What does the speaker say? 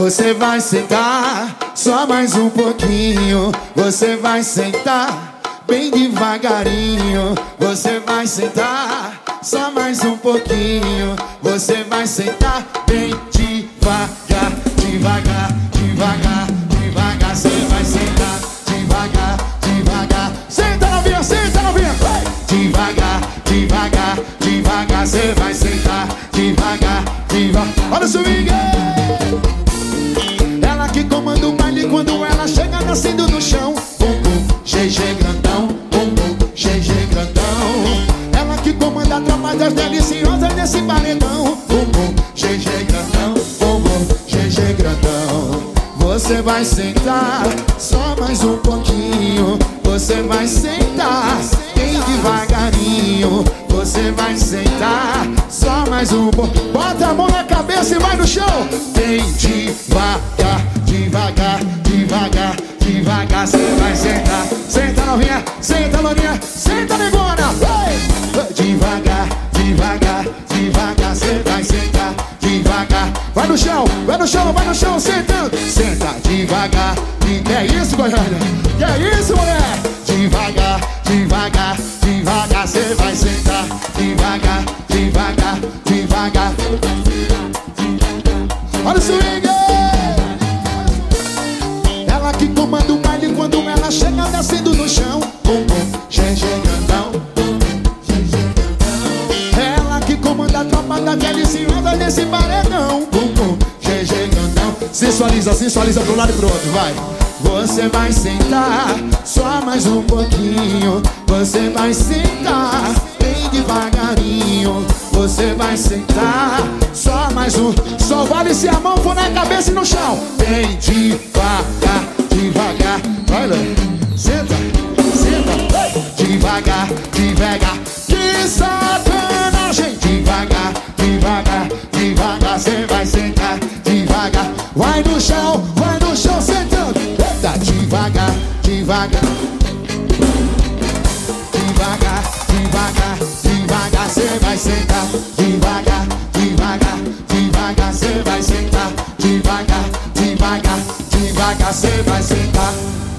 Você vai sentar, só mais um pouquinho. Você vai sentar, bem devagarinho. Você vai sentar, só mais um pouquinho. Você vai sentar, bem devagar, devagar, devagar, devagar. Você vai sentar, devagar, devagar. Senta novinha, senta novinha. Devagar, devagar, devagar. Você vai sentar, devagar, devagar. Olha o swing. Nascendo no chão. Bum bum, GG grandão, bum bum, GG grandão. Ela que comanda das deliciosas nesse paredão. Bum bum, GG grandão, bum bum, GG grandão. Você vai sentar, só mais um pouquinho. Você vai sentar, bem devagarinho. Você vai sentar, só mais um pouquinho. Bota a mão devagar. Você vai sentar, senta novinha, senta novinha, senta negona. Devagar, devagar, devagar. Você vai sentar, devagar. Vai no chão, vai no chão, vai no chão, sentando. Senta devagar. Que é isso, Goiânia? Que é isso, mulher? Devagar, devagar, devagar. Você vai sentar, devagar, devagar, devagar. Olha o swing! Descendo no chão. Bum bum, GG grandão. Ela que comanda a tropa da deliciosa nesse paredão. Bum bum, GG grandão. Sensualiza, sensualiza pro lado e pro outro, vai. Você vai sentar, só mais um pouquinho. Você vai sentar, bem devagarinho. Você vai sentar, só mais um. Só vale se a mão for na cabeça e no chão. Bem devagar, devagar. Vai lá, senta, senta, devagar, devagar, que gente, devagar, devagar, devagar, cê vai sentar, devagar, vai no chão, vai no chão, sentando, senta, devagar, devagar. Devagar, devagar, devagar, cê vai sentar, devagar, devagar, devagar, cê vai sentar, devagar, devagar, devagar, cê vai sentar.